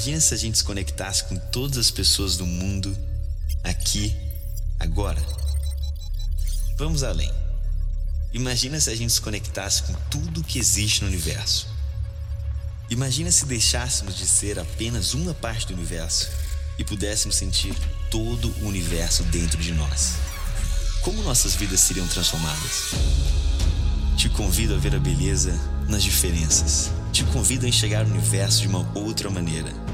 Imagina se a gente se conectasse com todas as pessoas do mundo aqui, agora. Vamos além. Imagina se a gente se conectasse com tudo que existe no universo. Imagina se deixássemos de ser apenas uma parte do universo e pudéssemos sentir todo o universo dentro de nós. Como nossas vidas seriam transformadas? Te convido a ver a beleza nas diferenças. Te convido a enxergar o universo de uma outra maneira.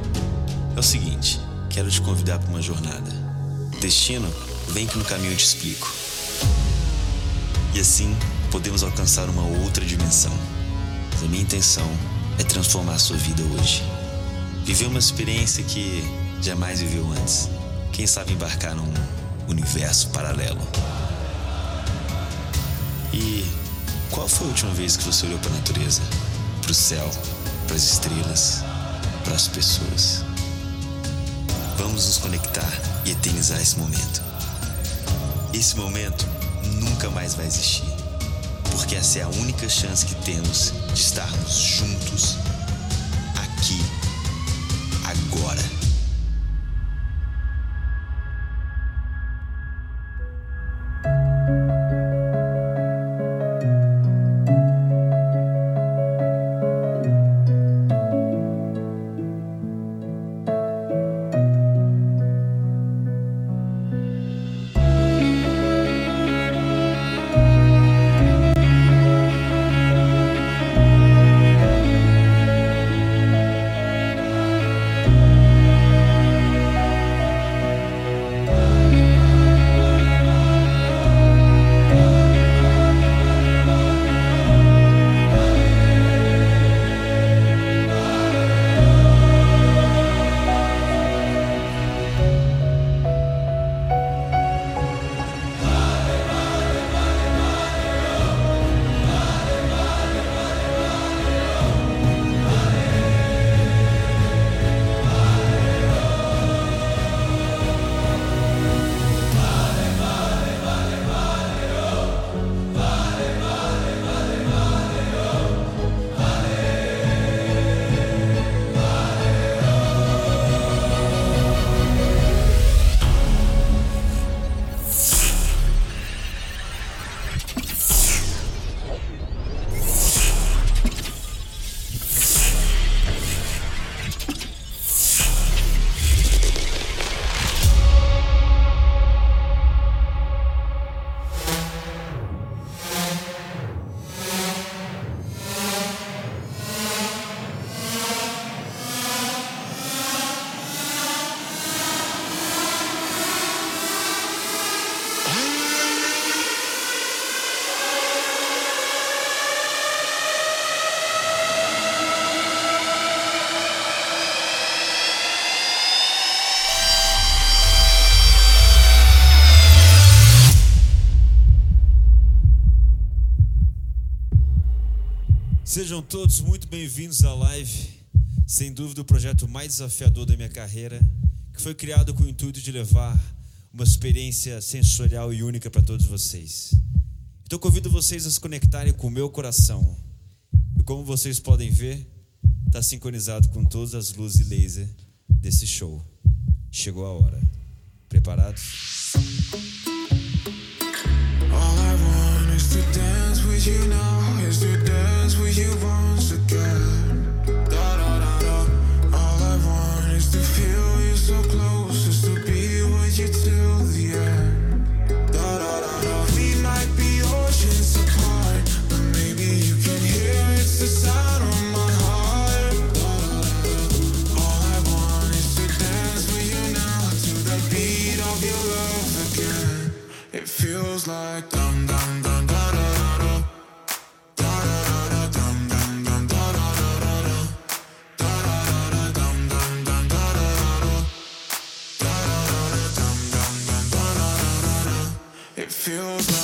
É o seguinte, quero te convidar para uma jornada. Destino, vem que no caminho eu te explico. E assim podemos alcançar uma outra dimensão. Mas a minha intenção é transformar a sua vida hoje. Viver uma experiência que jamais viveu antes. Quem sabe embarcar num universo paralelo. E qual foi a última vez que você olhou para a natureza? Para o céu, para as estrelas, para as pessoas? Vamos nos conectar e eternizar esse momento. Esse momento nunca mais vai existir, porque essa é a única chance que temos de estarmos juntos Sejam todos muito bem-vindos à live, sem dúvida o projeto mais desafiador da minha carreira, que foi criado com o intuito de levar uma experiência sensorial e única para todos vocês. Então convido vocês a se conectarem com o meu coração. E como vocês podem ver, está sincronizado com todas as luzes laser desse show. Chegou a hora. Preparados? All I want is to dance with you now, is to dance with you once again. Feels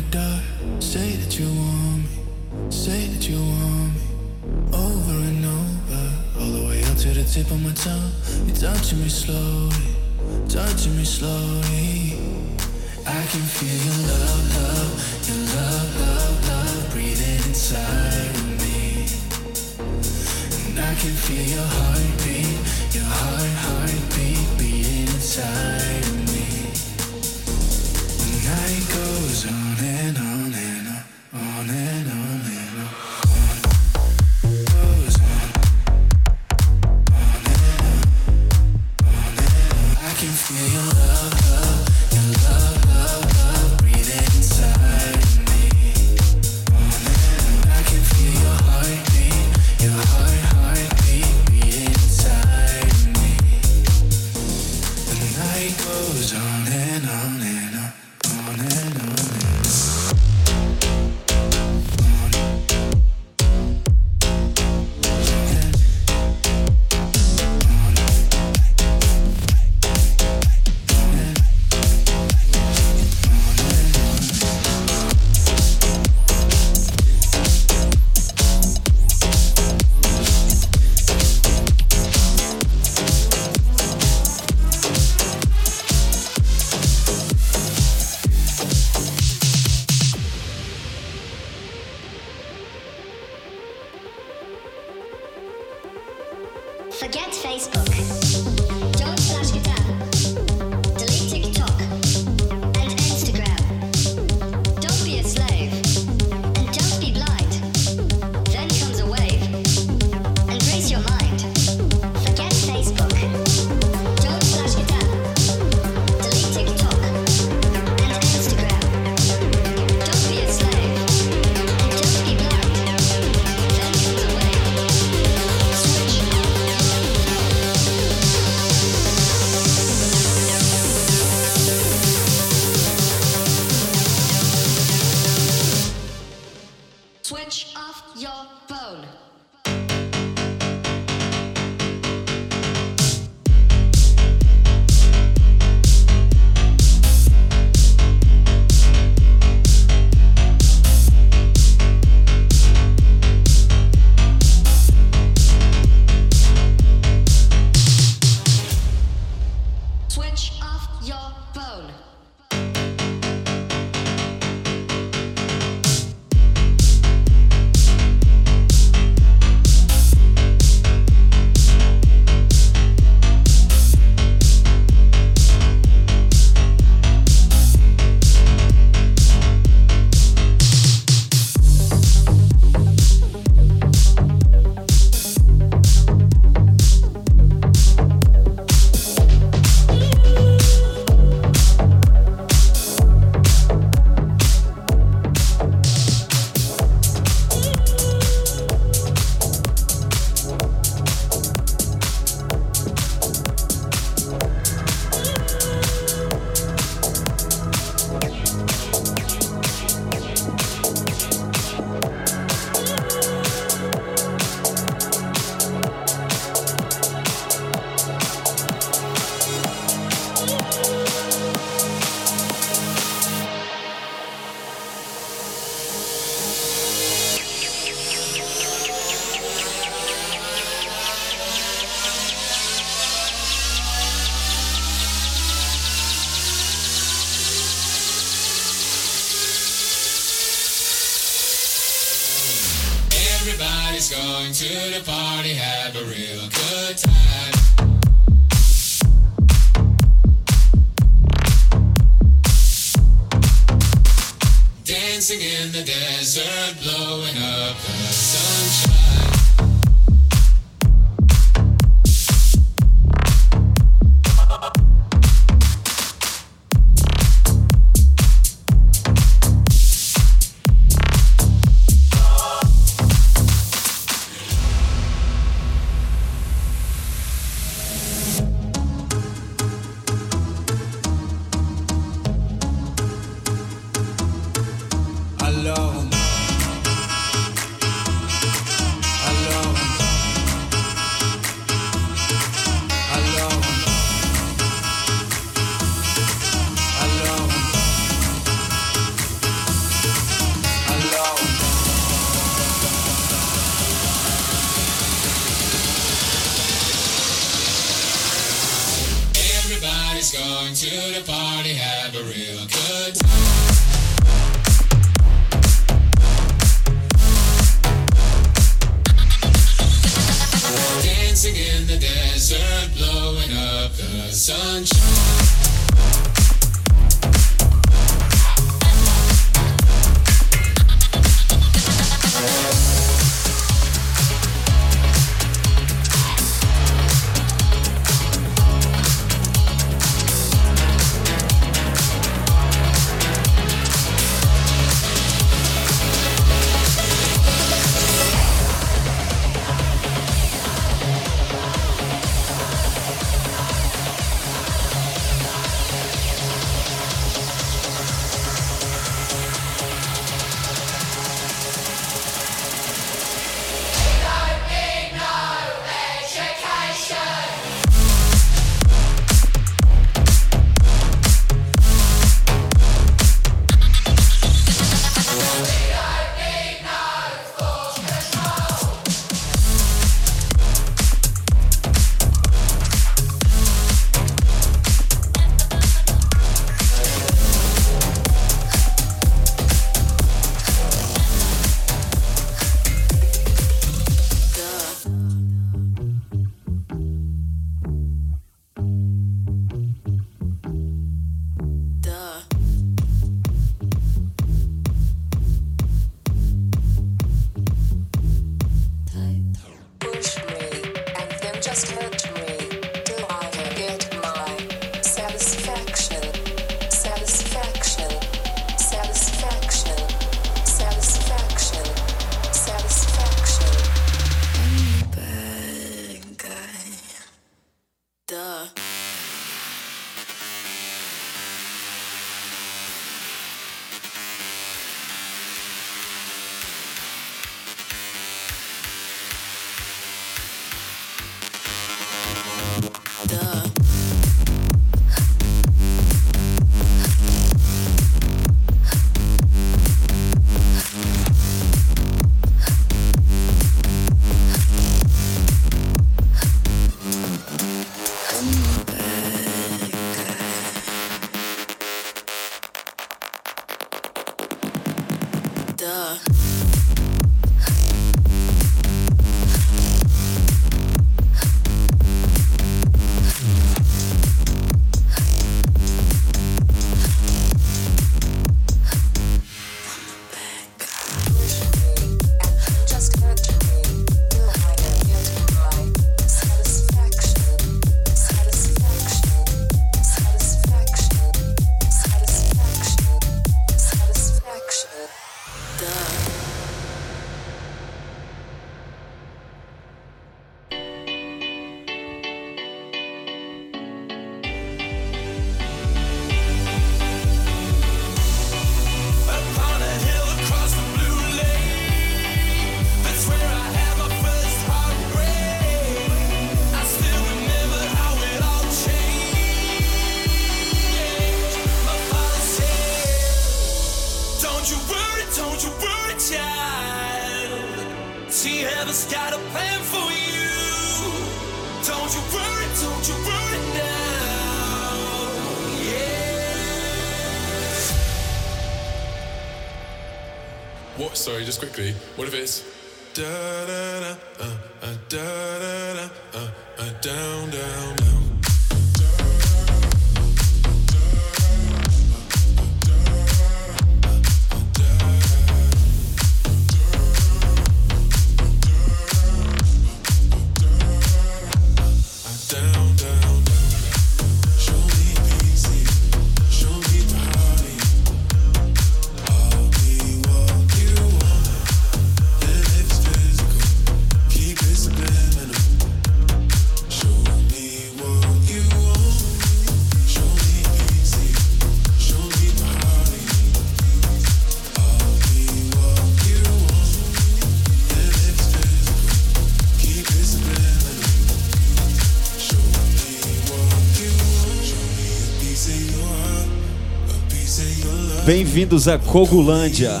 Bem-vindos a Cogulândia.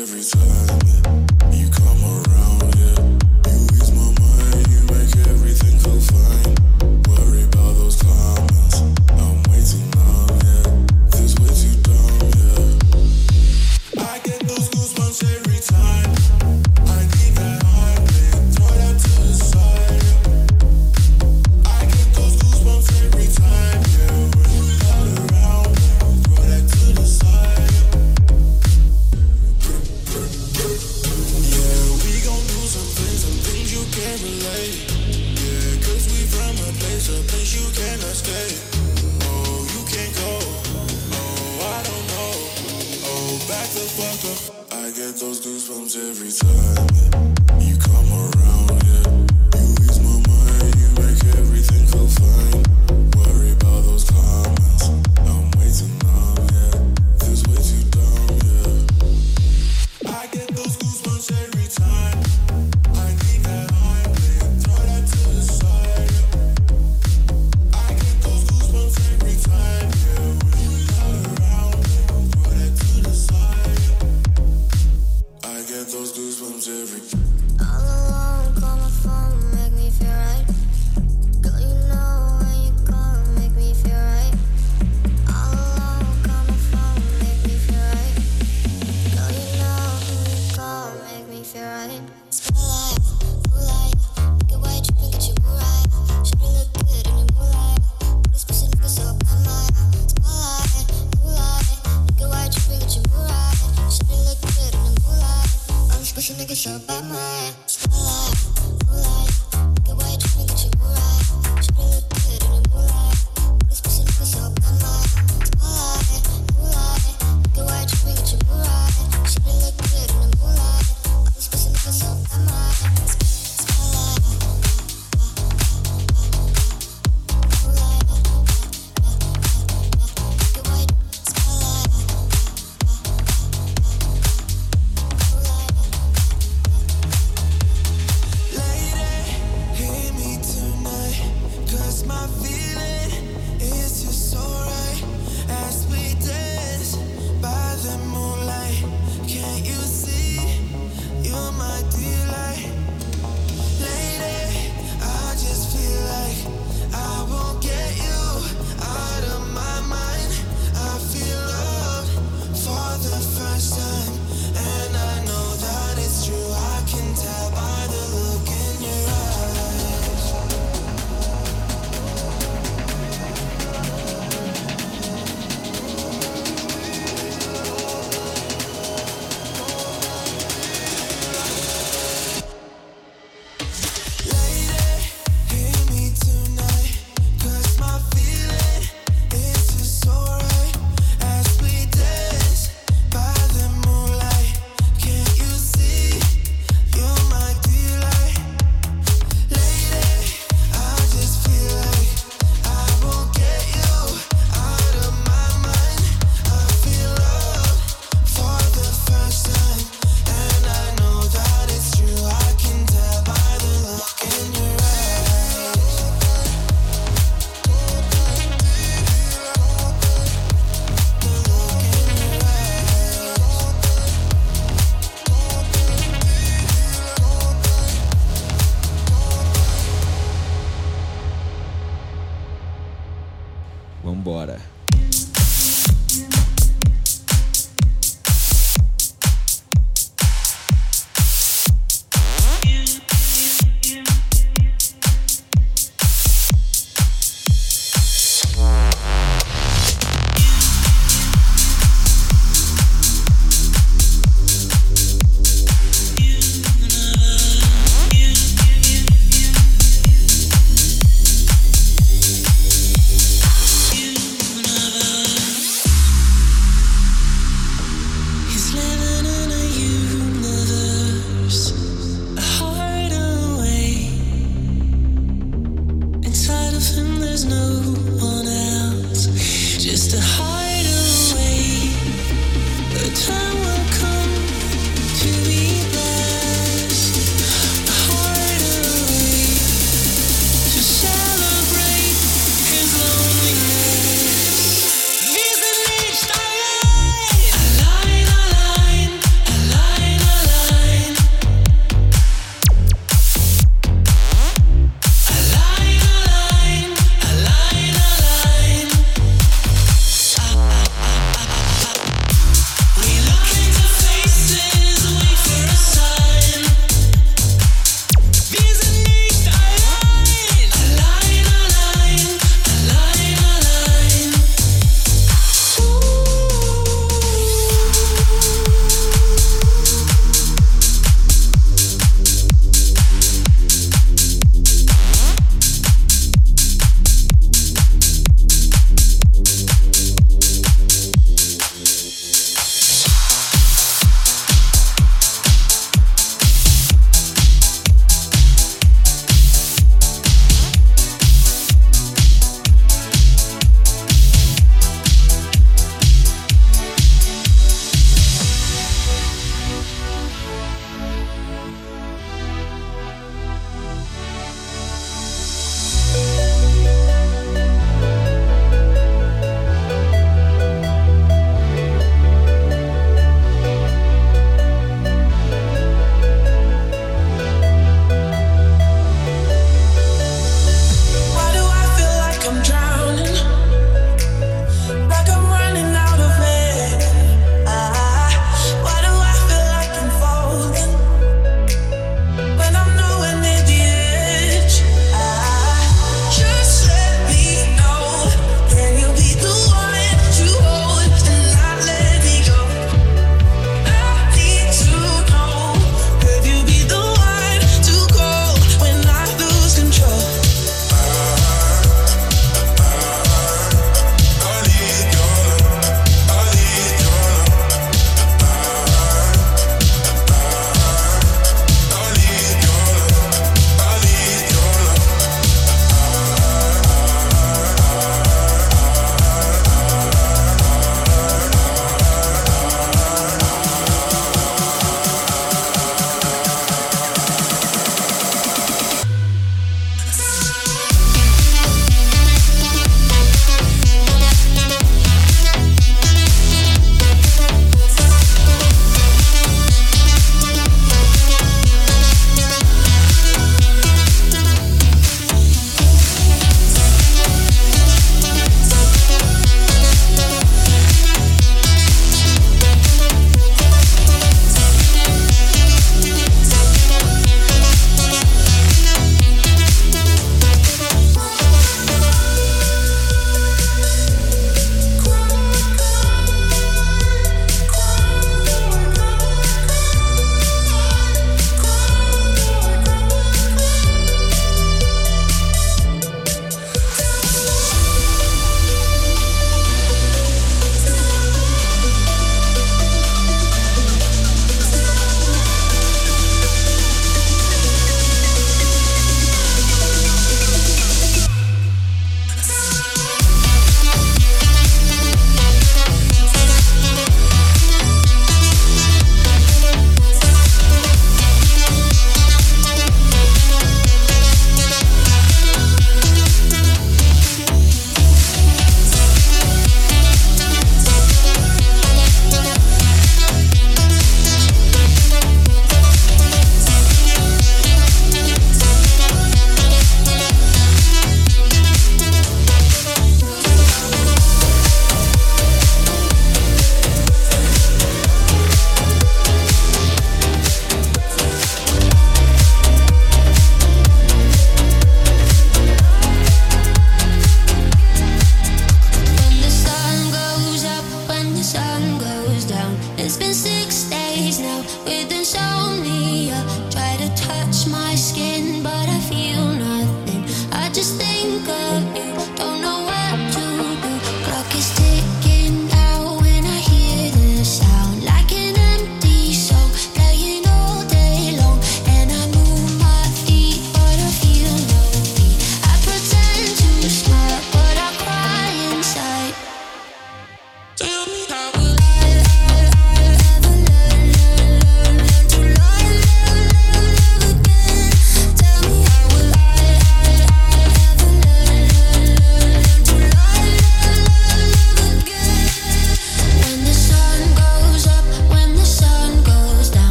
every time you come around.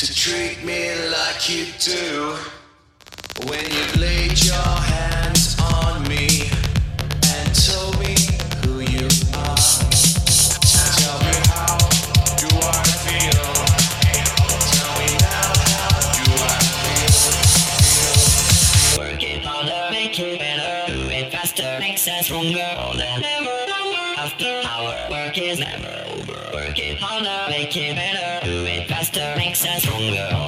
To treat me like you do? When you've laid your hands on me and told me who you are. Tell me how do I feel? Tell me now how do I feel? Working harder, make it better, do faster, makes us stronger than ever. After our work is never over. Working harder, make it better, stronger.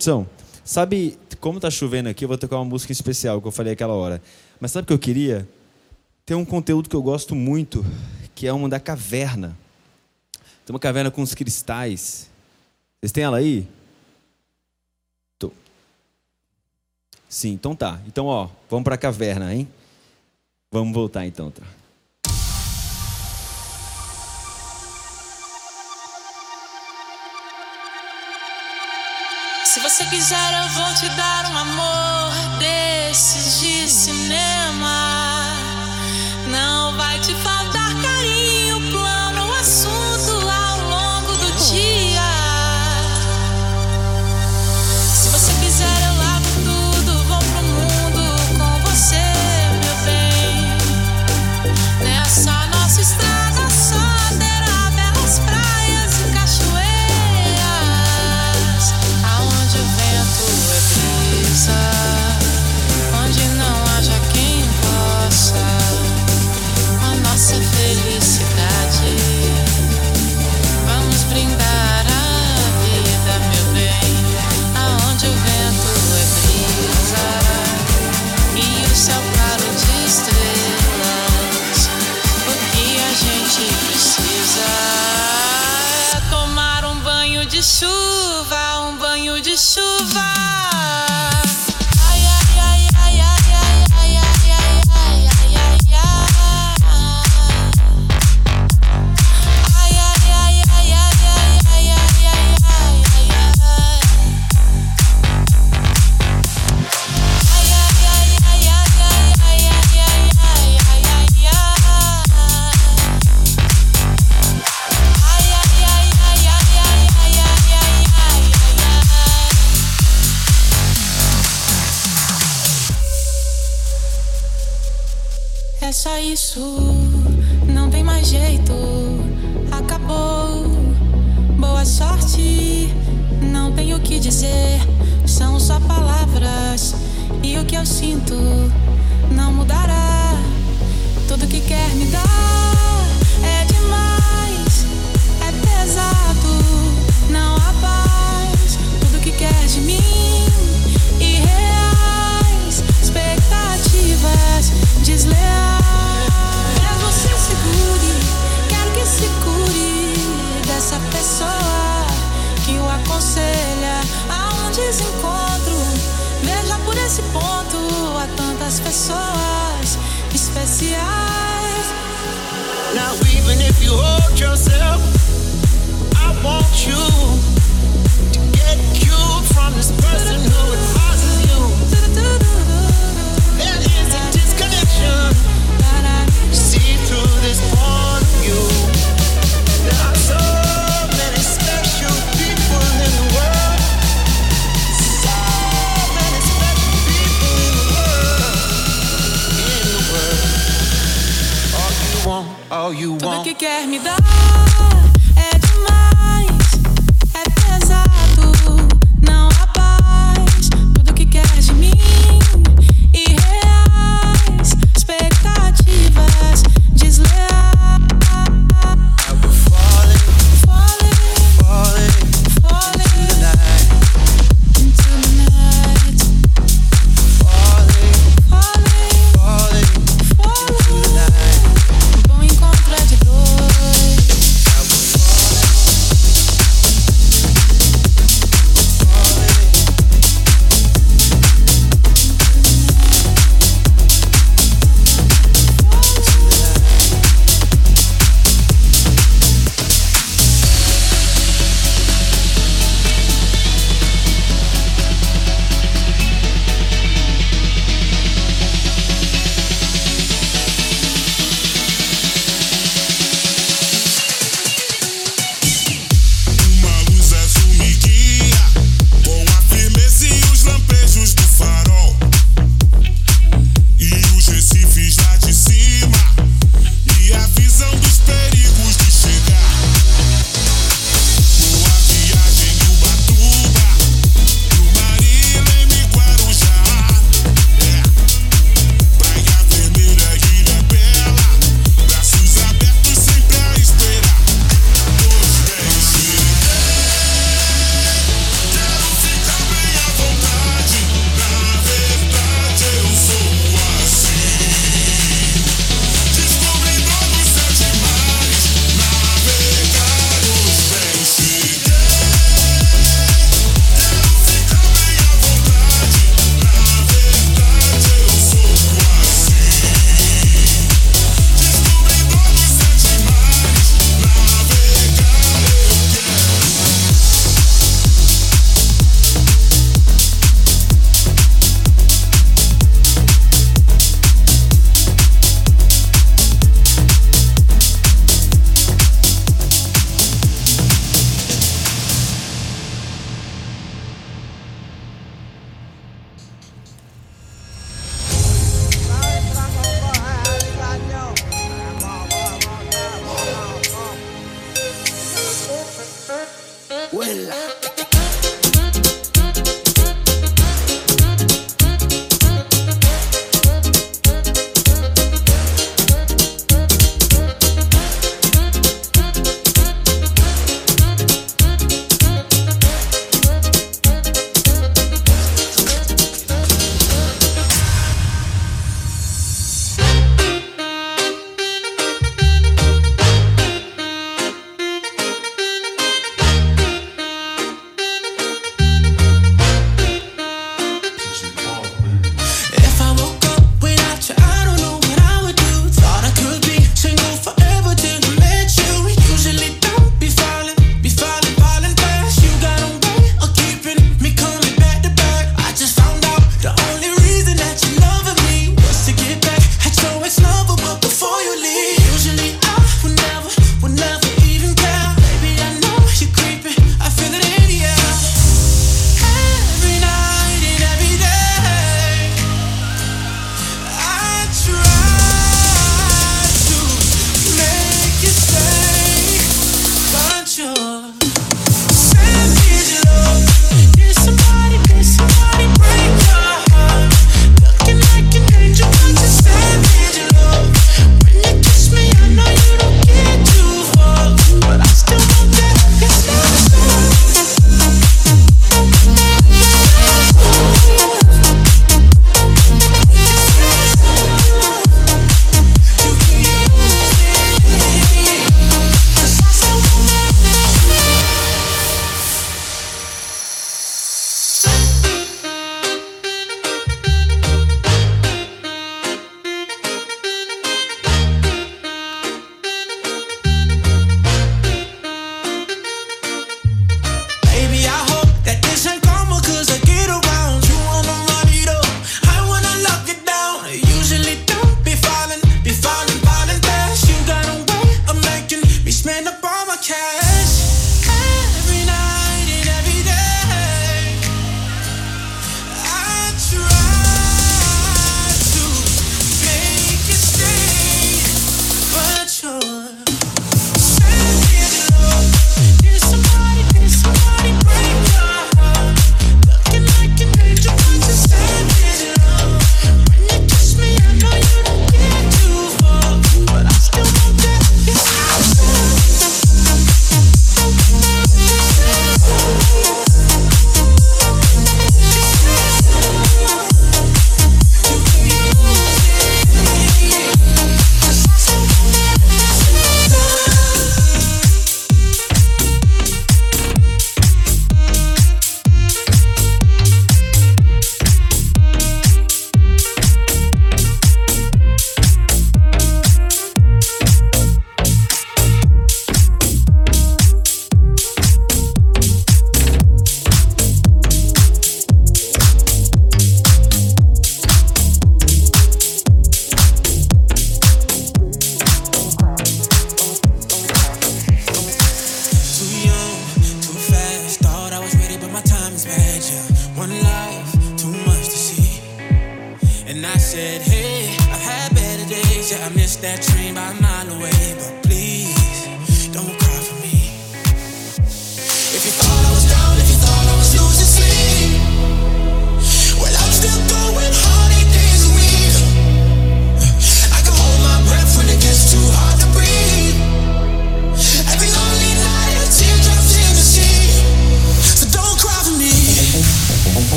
Produção, sabe como tá chovendo aqui? Eu vou tocar uma música especial que eu falei aquela hora. Mas sabe o que eu queria? Tem um conteúdo que eu gosto muito, que é uma da caverna. Tem uma caverna com os cristais. Vocês têm ela aí? Tô. Sim, então tá. Então, ó, vamos pra caverna, hein? Vamos voltar então, tá? Você quiser, eu vou te dar um amor desses de cinema.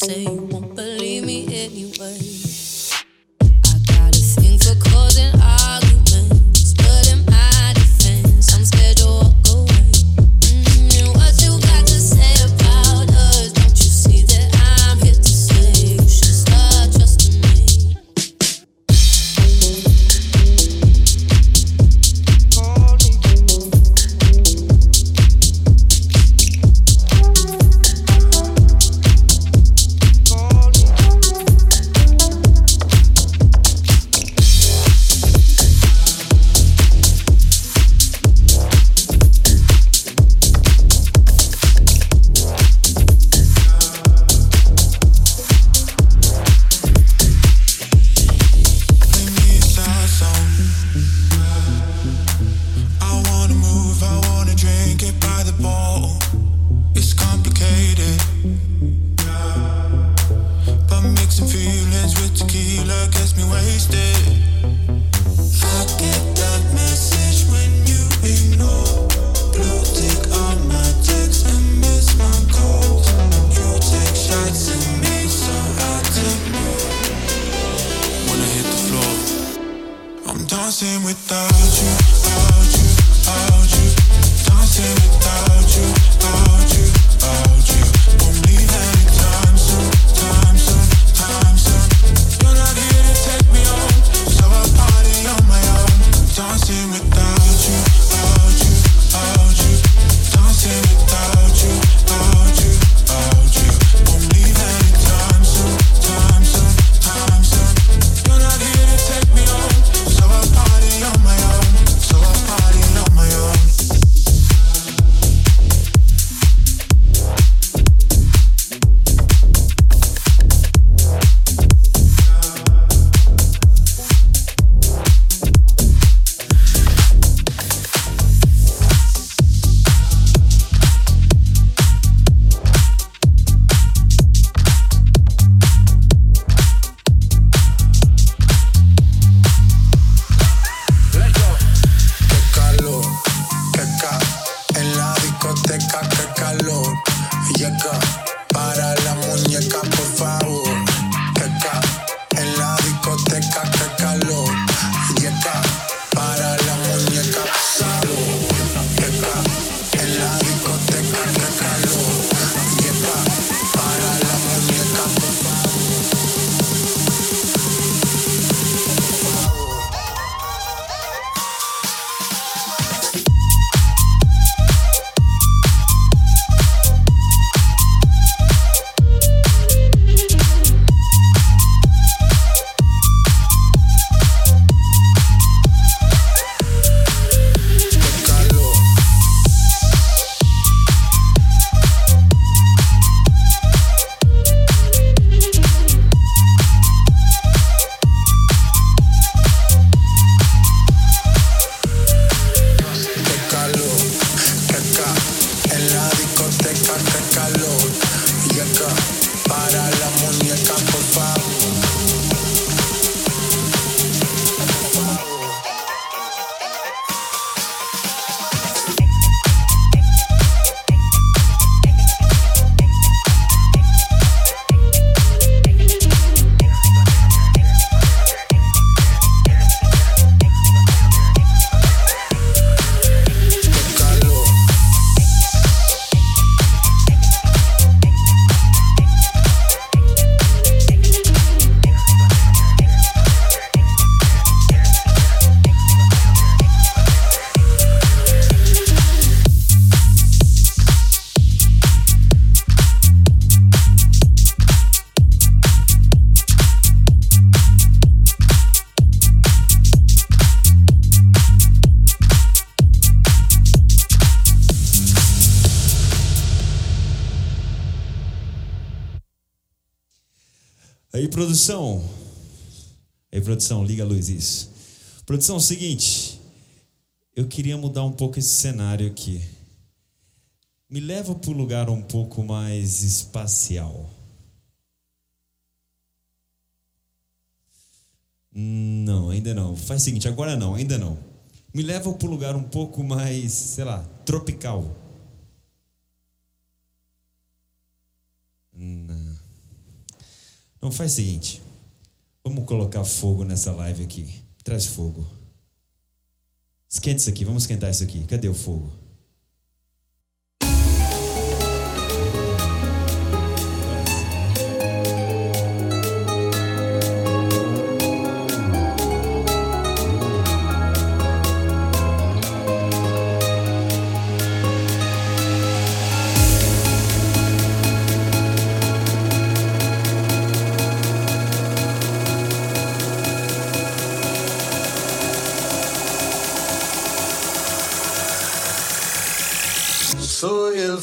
Say. Produção. Aí, produção, liga a luz, isso. Produção, é seguinte. Eu queria mudar um pouco esse cenário aqui. Me leva para um lugar um pouco mais espacial. Não, ainda não. Faz o seguinte, agora não, ainda não. Me leva para um lugar um pouco mais, sei lá, tropical. Não. Não, faz o seguinte. Vamos colocar fogo nessa live aqui. Traz fogo. Esquenta isso aqui, vamos esquentar isso aqui. Cadê o fogo?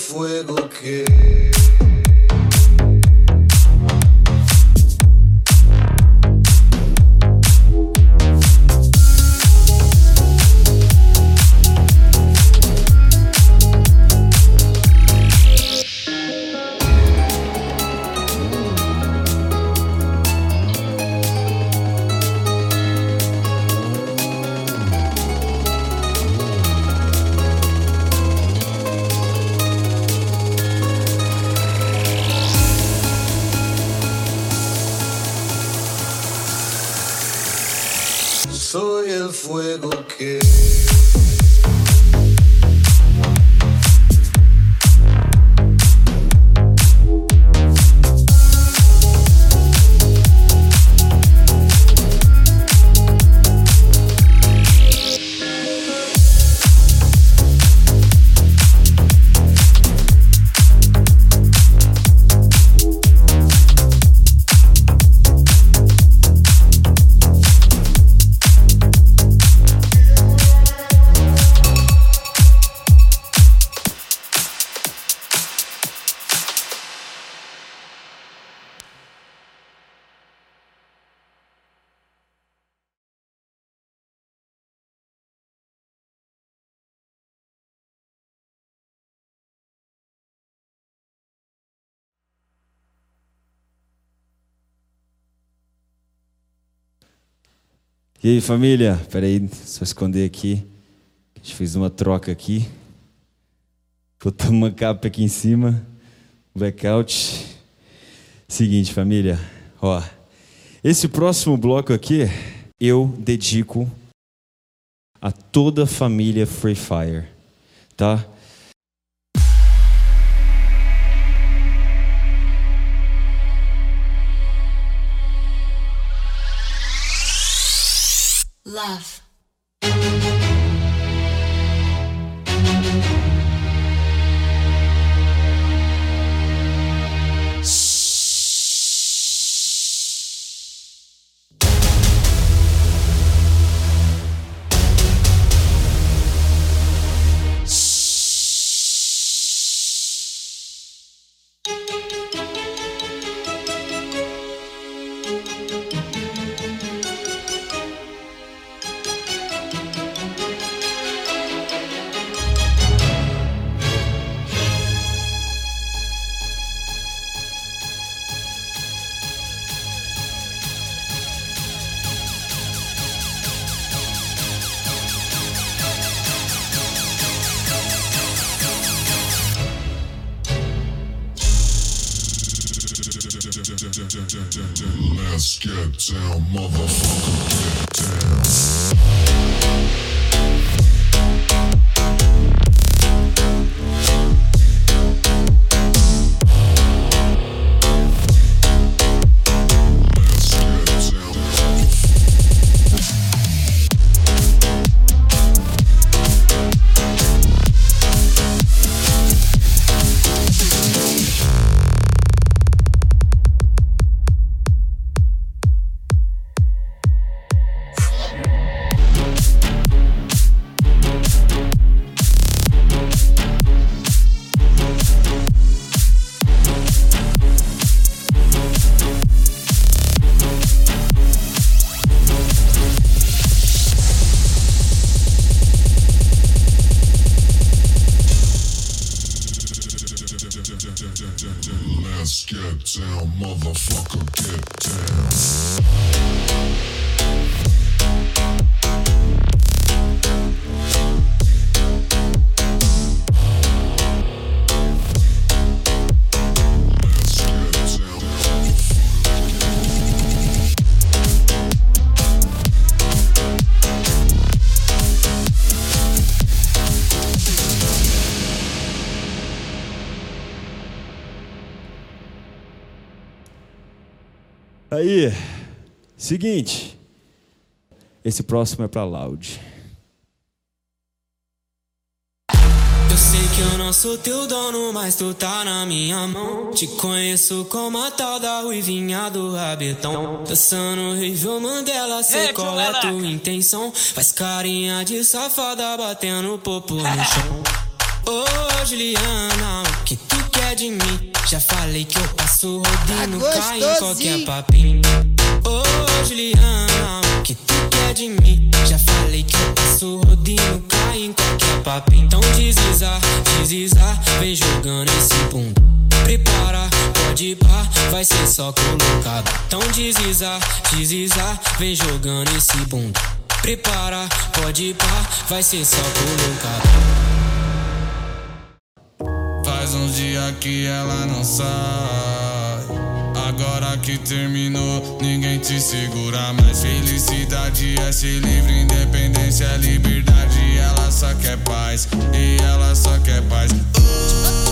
Fuego que E aí, família? Peraí, só esconder aqui. A gente fez uma troca aqui. Botamos uma capa aqui em cima. Blackout. Seguinte, família. Ó, esse próximo bloco aqui eu dedico a toda a família Free Fire, tá? Love. Seguinte. Esse próximo é pra Loud. Eu sei que eu não sou teu dono, mas tu tá na minha mão. Te conheço como a tal da ruivinha do rabetão. Dançando Rio Mandela, sei Ei, qual é tua intenção. Faz carinha de safada batendo popo no chão. Ô Juliana, o que tu quer de mim? Já falei que eu passo rodinho, Tá cai em qualquer gostosinho. papinho. Juliana, que tu quer de mim? Já falei que eu passo rodinho, cai em qualquer papinho. Então desliza, desliza, vem jogando esse bunda. Prepara, pode pá, vai ser só colocado. Então desliza, desliza, vem jogando esse bunda. Prepara, pode pá, vai ser só colocado. Faz uns dias que ela não sai. Agora que terminou, ninguém te segura mais. Felicidade é ser livre, independência é liberdade. Ela só quer paz, e ela só quer paz. Ô,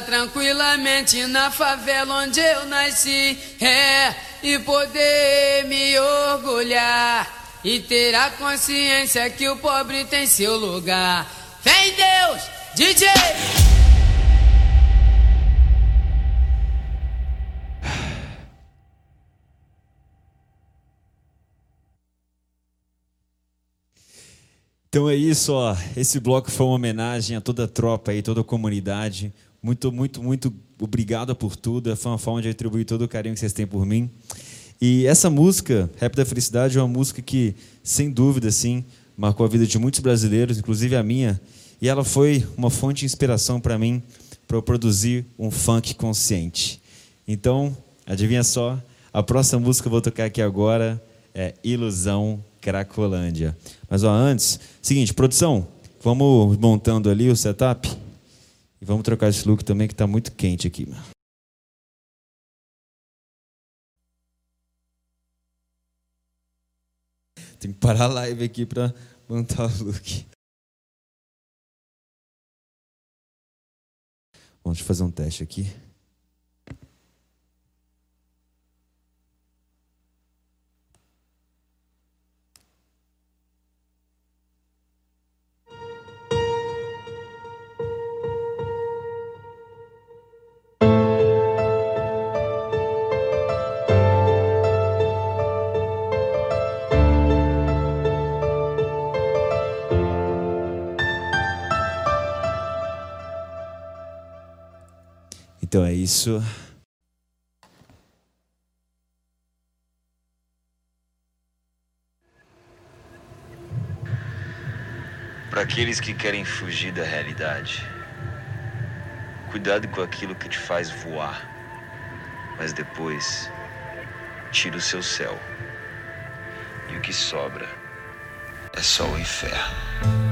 Tranquilamente na favela onde eu nasci. É, e poder me orgulhar. E ter a consciência que o pobre tem seu lugar. Vem Deus, DJ! Então é isso, ó. Esse bloco foi uma homenagem a toda a tropa aí, toda a comunidade. Muito, muito, muito obrigado por tudo. Foi uma forma de retribuir todo o carinho que vocês têm por mim. E essa música, Rap da Felicidade, é uma música que, sem dúvida, assim, marcou a vida de muitos brasileiros, inclusive a minha. E ela foi uma fonte de inspiração para mim, para eu produzir um funk consciente. Então, adivinha só, a próxima música que eu vou tocar aqui agora é Ilusão Cracolândia. Mas ó, antes, seguinte, produção, vamos montando ali o setup e vamos trocar esse look também que está muito quente aqui. mano Tem que parar a live aqui para montar o look. Vamos fazer um teste aqui. Então é isso. Para aqueles que querem fugir da realidade, cuidado com aquilo que te faz voar, mas depois tira o seu céu. E o que sobra é só o inferno.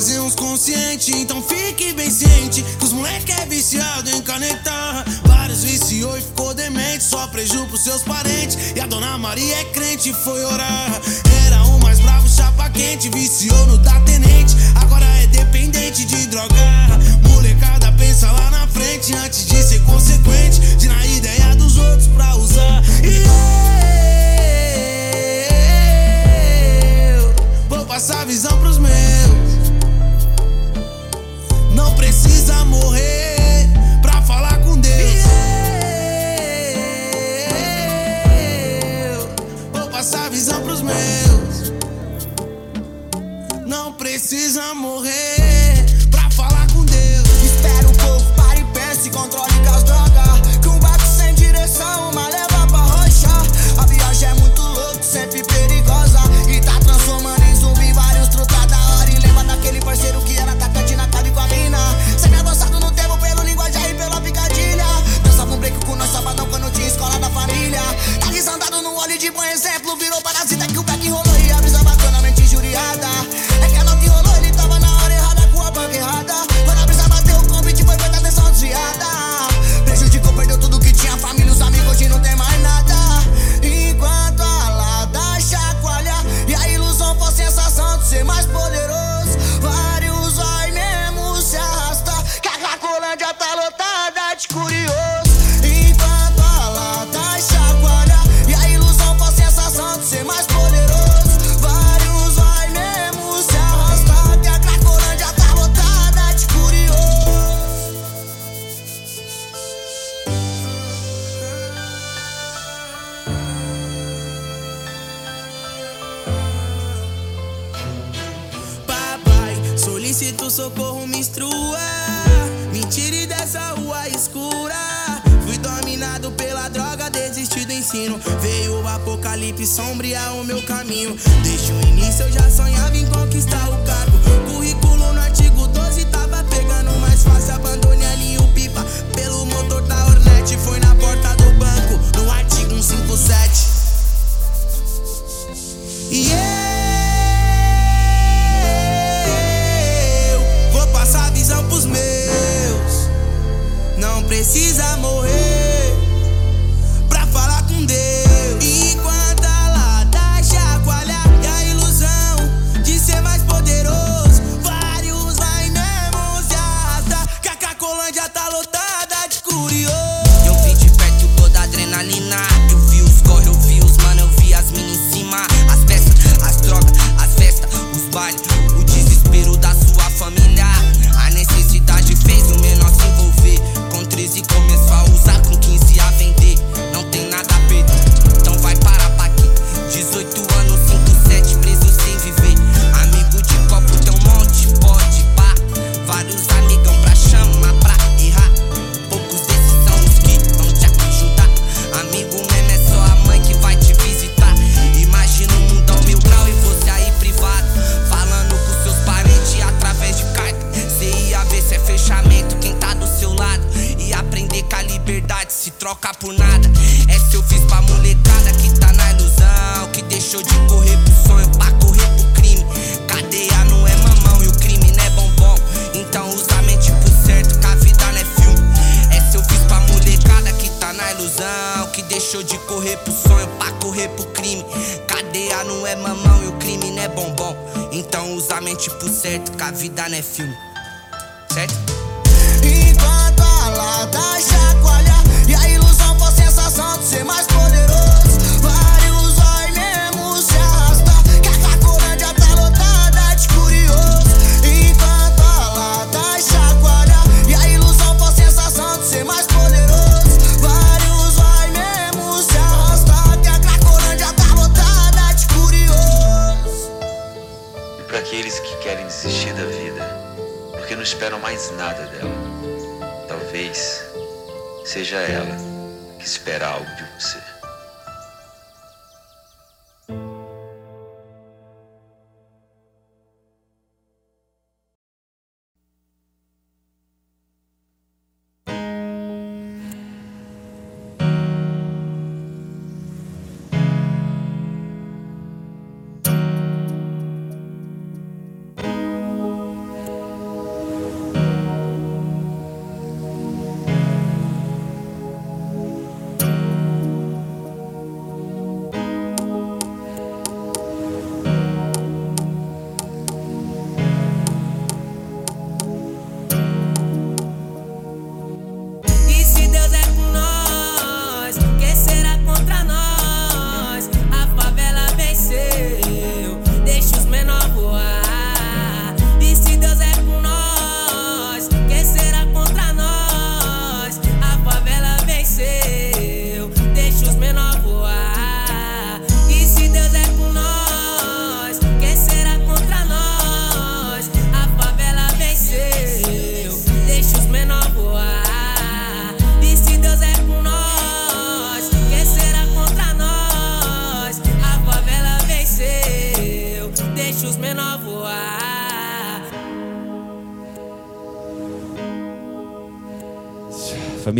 fazer uns consciente, então fique bem ciente que os moleque é viciado em canetar. Vários viciou e ficou demente, só preju pros seus parentes. E a dona Maria é crente, foi orar. Era o um mais bravo, chapa quente, viciou no da tenente. Agora é dependente de drogar. Molecada pensa lá na frente antes de ser consequente. De na ideia dos outros pra usar. E eu vou passar visão pros meus precisa morrer pra falar com Deus. Eu vou passar visão pros meus. Não precisa morrer pra falar com Deus. Espera um pouco, pare e pense, controle com as drogas. Que um barco sem direção,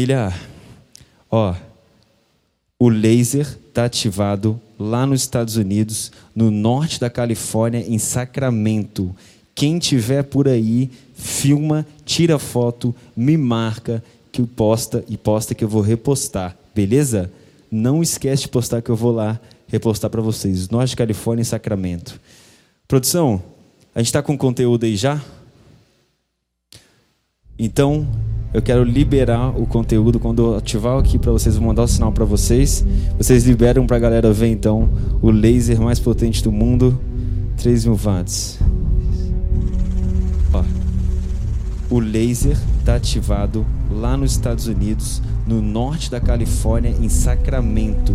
Família, ó, o laser tá ativado lá nos Estados Unidos, no norte da Califórnia, em Sacramento. Quem tiver por aí, filma, tira foto, me marca que posta e posta que eu vou repostar, beleza? Não esquece de postar que eu vou lá repostar para vocês. Norte da Califórnia em Sacramento. Produção, a gente está com conteúdo aí já? Então, eu quero liberar o conteúdo. Quando eu ativar aqui para vocês, vou mandar o sinal para vocês. Vocês liberam para a galera ver então o laser mais potente do mundo, 3 mil watts. Ó, o laser está ativado lá nos Estados Unidos, no norte da Califórnia, em Sacramento.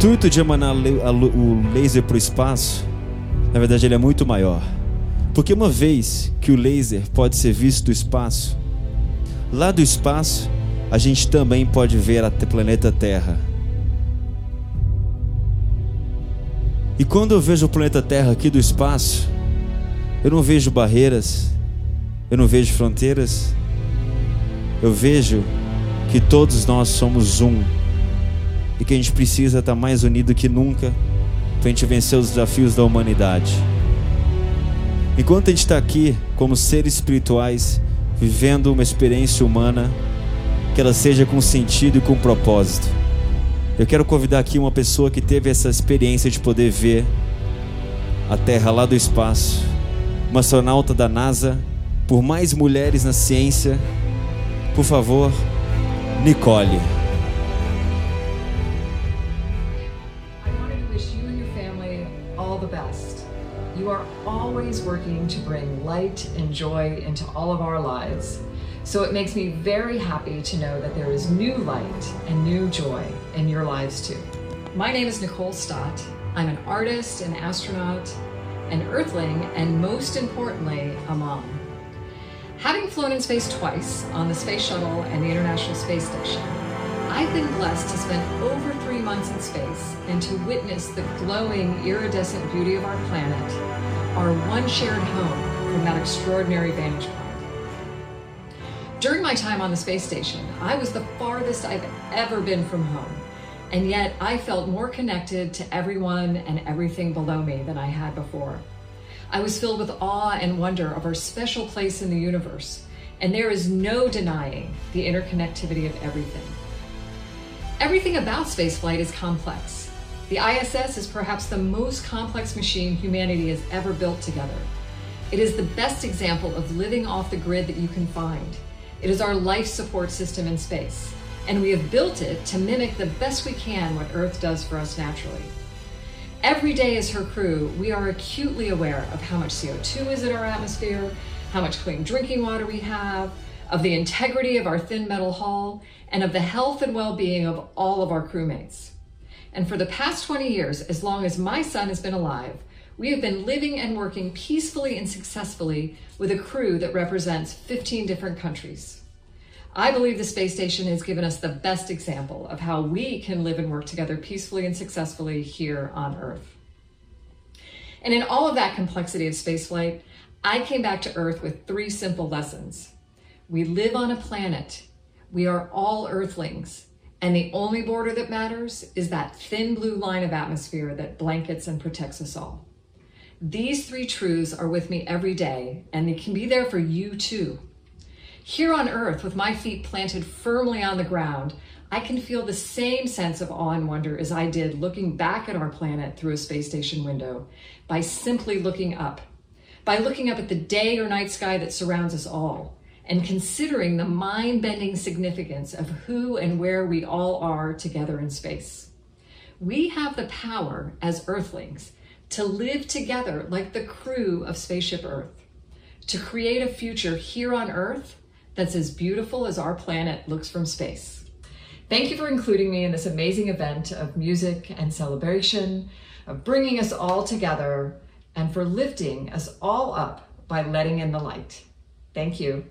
Intuito de emanar o laser para o espaço, na verdade, ele é muito maior. Porque uma vez que o laser pode ser visto do espaço, lá do espaço, a gente também pode ver a planeta Terra. E quando eu vejo o planeta Terra aqui do espaço, eu não vejo barreiras, eu não vejo fronteiras, eu vejo que todos nós somos um e que a gente precisa estar mais unido que nunca para a gente vencer os desafios da humanidade. Enquanto a gente está aqui como seres espirituais, vivendo uma experiência humana, que ela seja com sentido e com propósito. Eu quero convidar aqui uma pessoa que teve essa experiência de poder ver a Terra lá do espaço, uma astronauta da NASA, por mais mulheres na ciência. Por favor, Nicole. Always working to bring light and joy into all of our lives. So it makes me very happy to know that there is new light and new joy in your lives too. My name is Nicole Stott. I'm an artist, an astronaut, an earthling, and most importantly, a mom. Having flown in space twice on the Space Shuttle and the International Space Station, I've been blessed to spend over three months in space and to witness the glowing, iridescent beauty of our planet, our one shared home from that extraordinary vantage point. During my time on the space station, I was the farthest I've ever been from home, and yet I felt more connected to everyone and everything below me than I had before. I was filled with awe and wonder of our special place in the universe, and there is no denying the interconnectivity of everything. Everything about spaceflight is complex. The ISS is perhaps the most complex machine humanity has ever built together. It is the best example of living off the grid that you can find. It is our life support system in space, and we have built it to mimic the best we can what Earth does for us naturally. Every day as her crew, we are acutely aware of how much CO2 is in our atmosphere, how much clean drinking water we have, of the integrity of our thin metal hull, and of the health and well being of all of our crewmates. And for the past 20 years, as long as my son has been alive, we have been living and working peacefully and successfully with a crew that represents 15 different countries. I believe the space station has given us the best example of how we can live and work together peacefully and successfully here on Earth. And in all of that complexity of spaceflight, I came back to Earth with three simple lessons. We live on a planet, we are all Earthlings, and the only border that matters is that thin blue line of atmosphere that blankets and protects us all. These three truths are with me every day, and they can be there for you too. Here on earth, with my feet planted firmly on the ground, I can feel the same sense of awe and wonder as I did looking back at our planet through a space station window by simply looking up, by looking up at the day or night sky that surrounds us all, and considering the mind bending significance of who and where we all are together in space. We have the power as Earthlings to live together like the crew of Spaceship Earth, to create a future here on Earth that's as beautiful as our planet looks from space. Thank you for including me in this amazing event of music and celebration, of bringing us all together, and for lifting us all up by letting in the light. Thank you.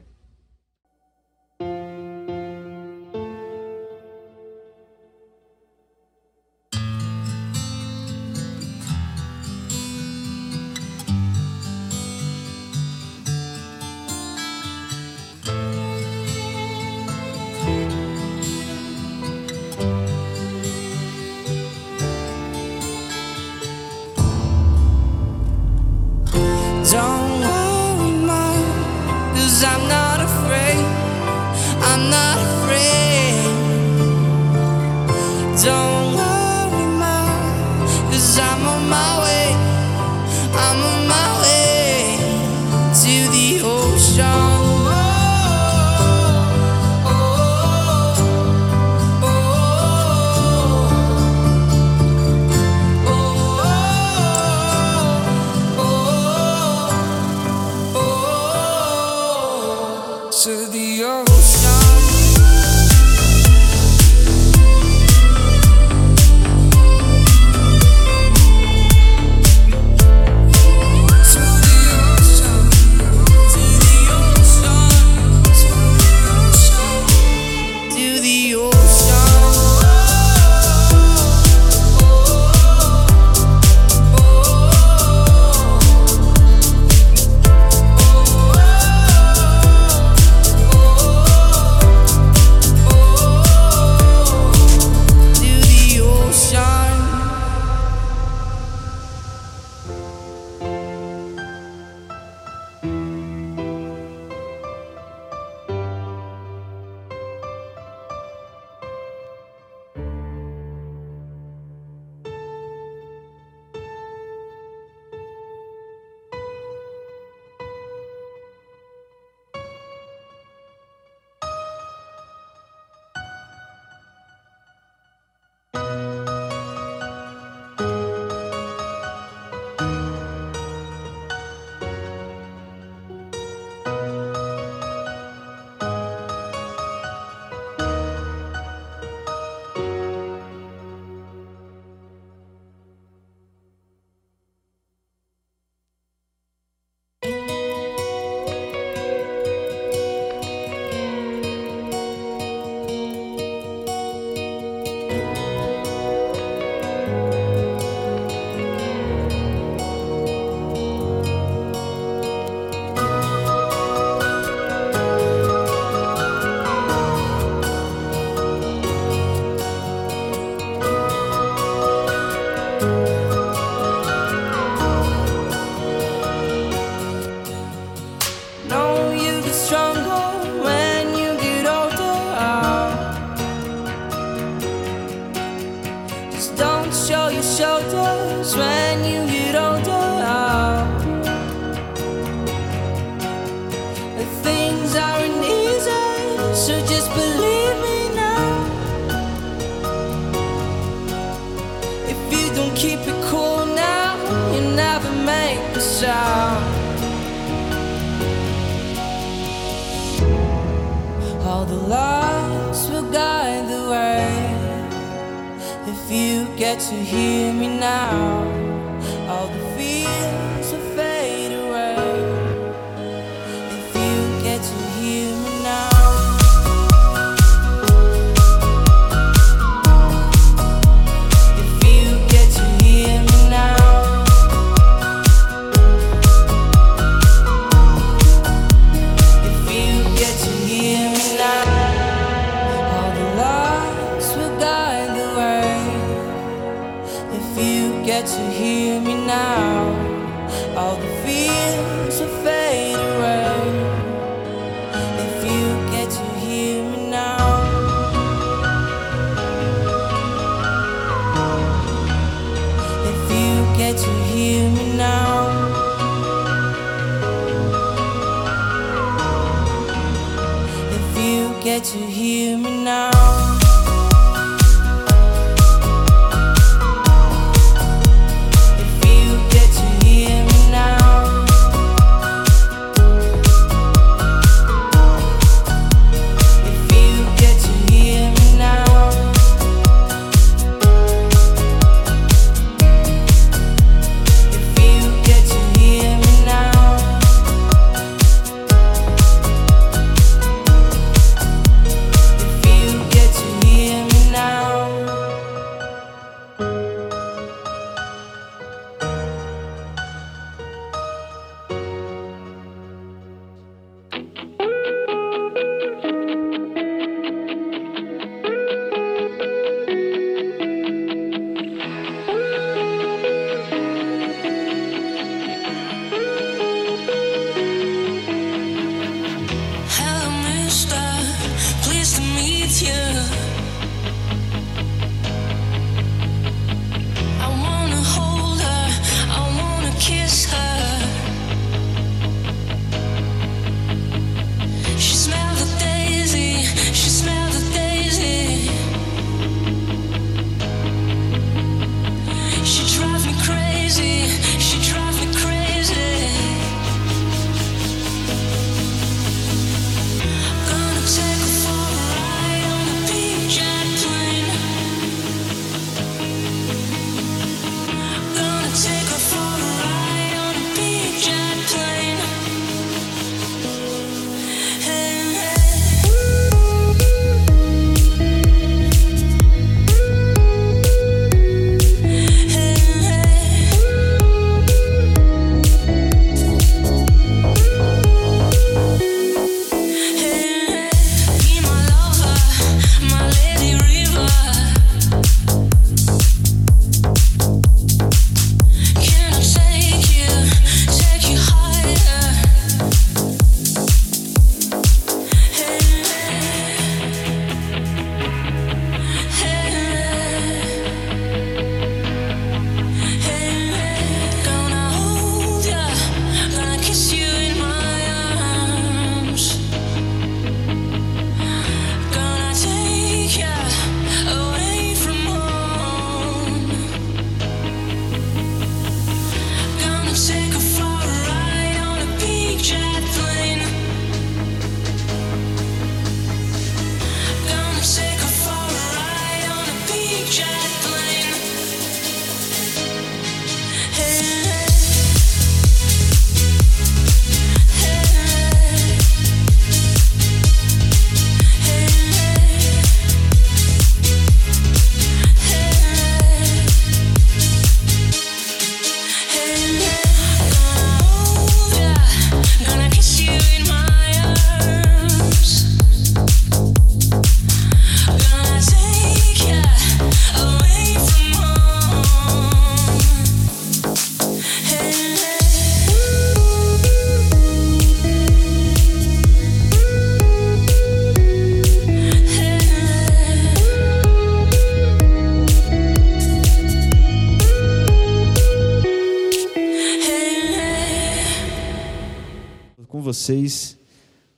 vocês,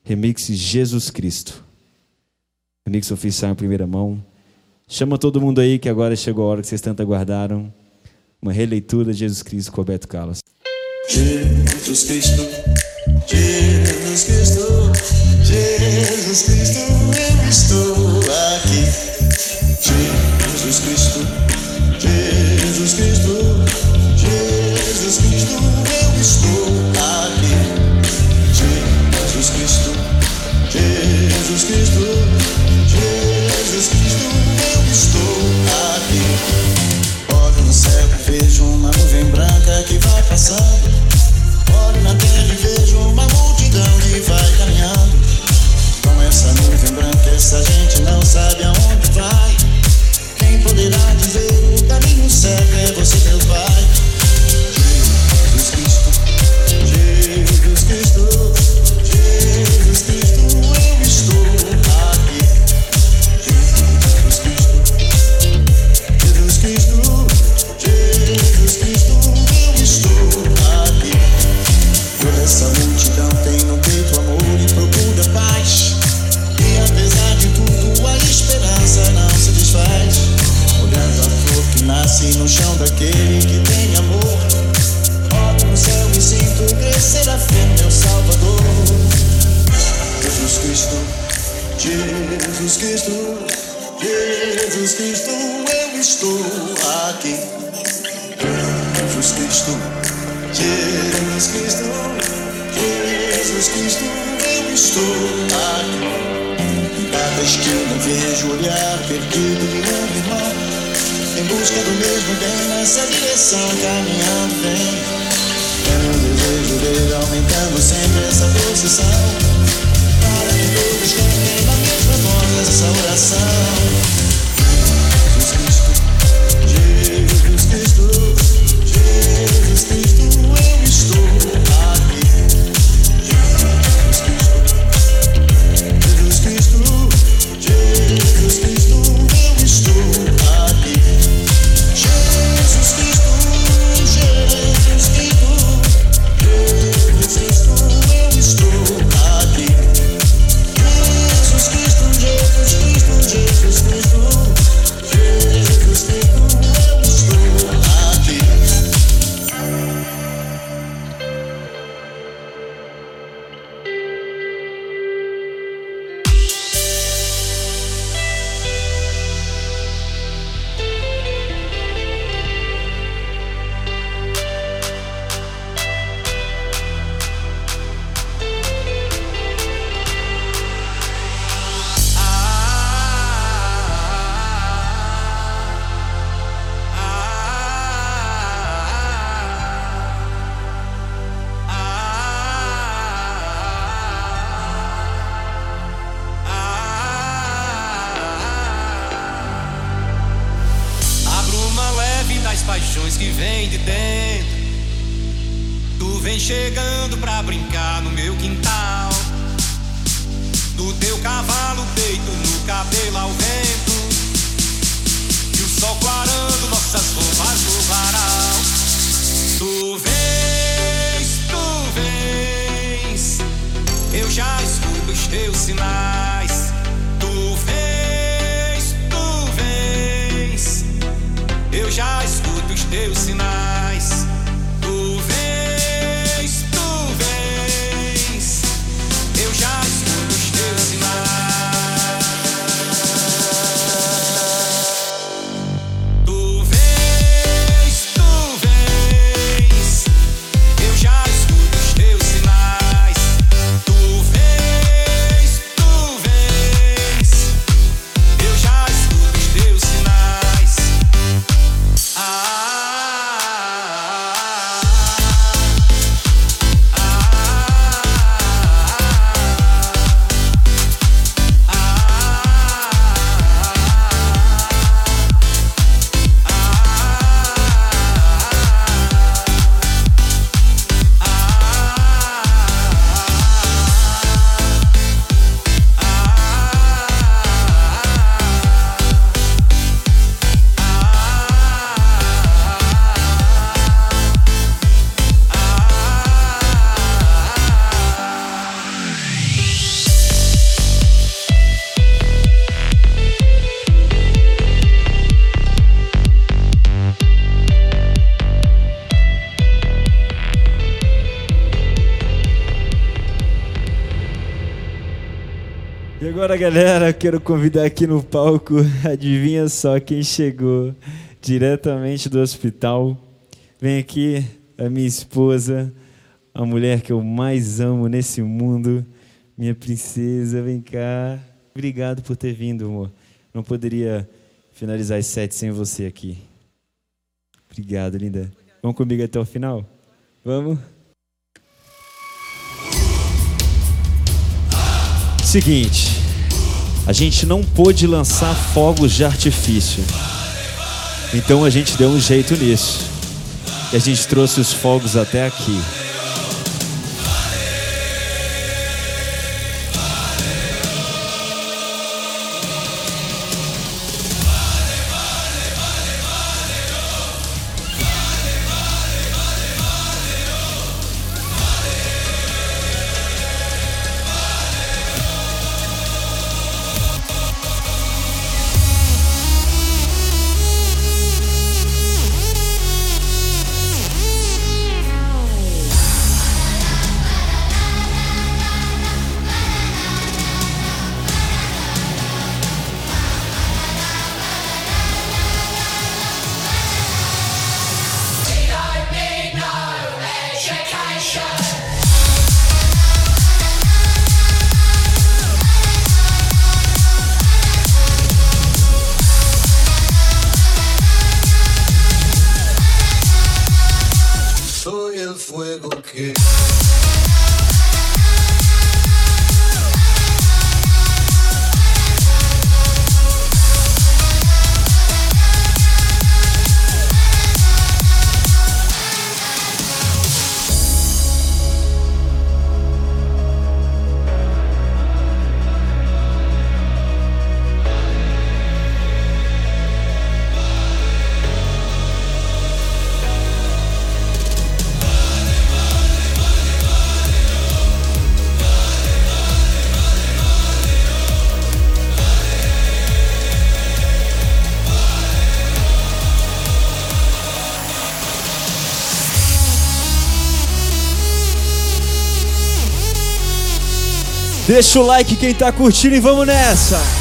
remix Jesus Cristo. Remix oficial em primeira mão. Chama todo mundo aí que agora chegou a hora que vocês tanto aguardaram. Uma releitura de Jesus Cristo com Roberto Carlos. Jesus Cristo, Jesus Cristo, Jesus Cristo, eu estou aqui. Jesus Cristo. sub. Agora, galera, quero convidar aqui no palco, adivinha só quem chegou diretamente do hospital. Vem aqui a minha esposa, a mulher que eu mais amo nesse mundo, minha princesa, vem cá. Obrigado por ter vindo, amor. Não poderia finalizar esse set sem você aqui. Obrigado, linda. Vamos comigo até o final? Vamos? Seguinte, a gente não pôde lançar fogos de artifício. Então a gente deu um jeito nisso. E a gente trouxe os fogos até aqui. Deixa o like quem tá curtindo e vamos nessa!